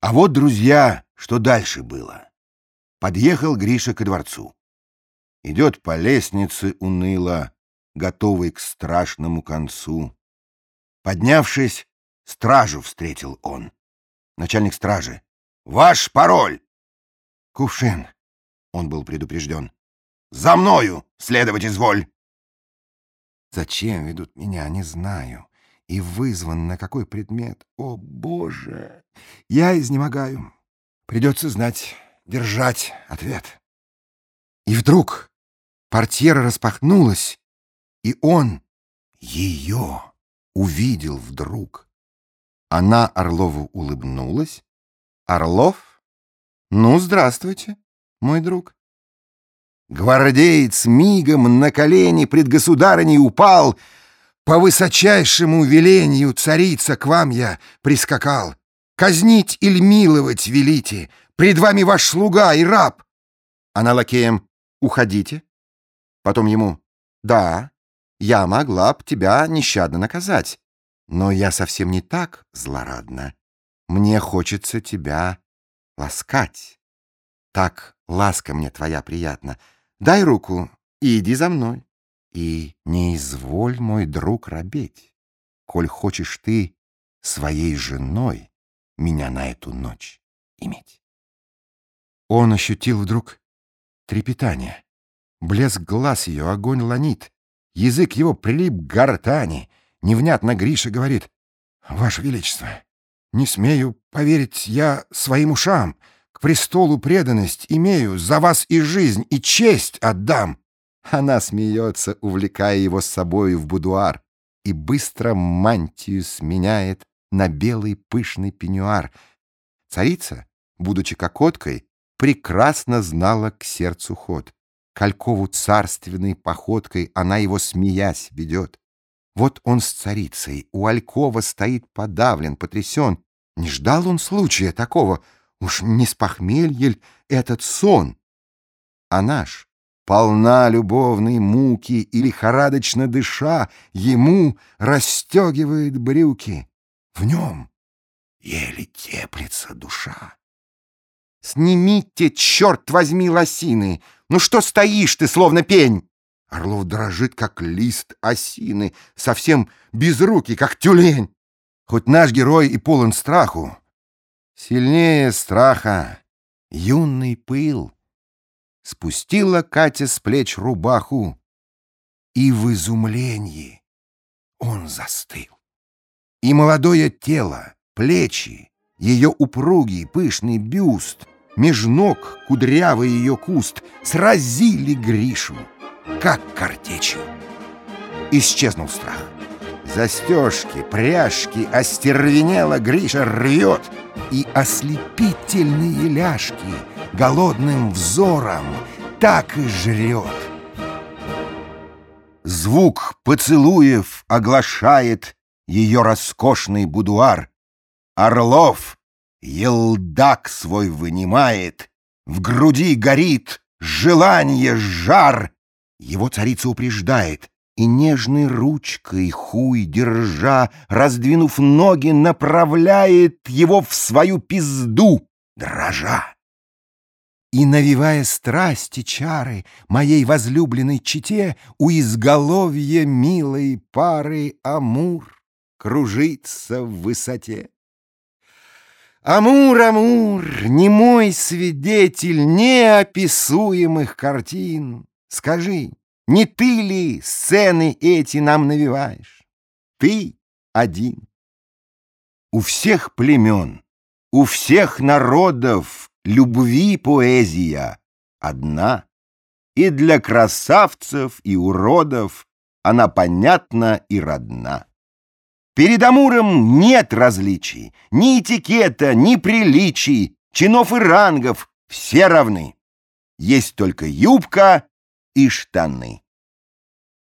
А вот, друзья, что дальше было. Подъехал Гриша ко дворцу. Идет по лестнице уныло, готовый к страшному концу. Поднявшись, стражу встретил он. Начальник стражи. «Ваш пароль!» «Кувшин!» — он был предупрежден. «За мною следовать изволь!» Зачем ведут меня, не знаю. И вызван на какой предмет? О, Боже! Я изнемогаю. Придется знать, держать ответ. И вдруг портьера распахнулась, и он ее увидел вдруг. Она Орлову улыбнулась. Орлов? Ну, здравствуйте, мой друг. Гвардеец мигом на колени пред государыней упал. По высочайшему велению царица к вам я прискакал. Казнить или миловать велите, пред вами ваш слуга и раб. Она лакеем «Уходите». Потом ему «Да, я могла б тебя нещадно наказать, но я совсем не так злорадна. Мне хочется тебя ласкать. Так ласка мне твоя приятна». Дай руку и иди за мной. И не изволь, мой друг, робеть, коль хочешь ты своей женой меня на эту ночь иметь. Он ощутил вдруг трепетание. Блеск глаз ее, огонь ланит. Язык его прилип к гортани. Невнятно Гриша говорит. «Ваше Величество, не смею поверить я своим ушам. К престолу преданность имею, за вас и жизнь, и честь отдам. Она смеется, увлекая его с собой в будуар, и быстро мантию сменяет на белый пышный пеньюар. Царица, будучи кокоткой, прекрасно знала к сердцу ход. Калькову царственной походкой она его, смеясь, ведет. Вот он с царицей, у Алькова стоит подавлен, потрясен. Не ждал он случая такого — Уж не с похмелья этот сон? А наш, полна любовной муки и лихорадочно дыша, ему расстегивает брюки. В нем еле теплится душа. Снимите, черт возьми, лосины! Ну что стоишь ты, словно пень? Орлов дрожит, как лист осины, совсем без руки, как тюлень. Хоть наш герой и полон страху, Сильнее страха юный пыл Спустила Катя с плеч рубаху, И в изумлении он застыл. И молодое тело, плечи, Ее упругий пышный бюст, Меж ног кудрявый ее куст Сразили Гришу, как картечью. Исчезнул страх. Застежки, пряжки остервенело Гриша рвет — и ослепительные ляжки голодным взором так и жрет. Звук поцелуев оглашает ее роскошный будуар. Орлов елдак свой вынимает, в груди горит желание жар. Его царица упреждает, и нежной ручкой хуй держа, раздвинув ноги, направляет его в свою пизду, дрожа. И, навевая страсти чары моей возлюбленной чите, у изголовья милой пары Амур кружится в высоте. Амур, Амур, не мой свидетель неописуемых картин, скажи, не ты ли сцены эти нам навиваешь? Ты один. У всех племен, у всех народов любви поэзия одна. И для красавцев и уродов она понятна и родна. Перед Амуром нет различий, ни этикета, ни приличий, чинов и рангов, все равны. Есть только юбка и штаны.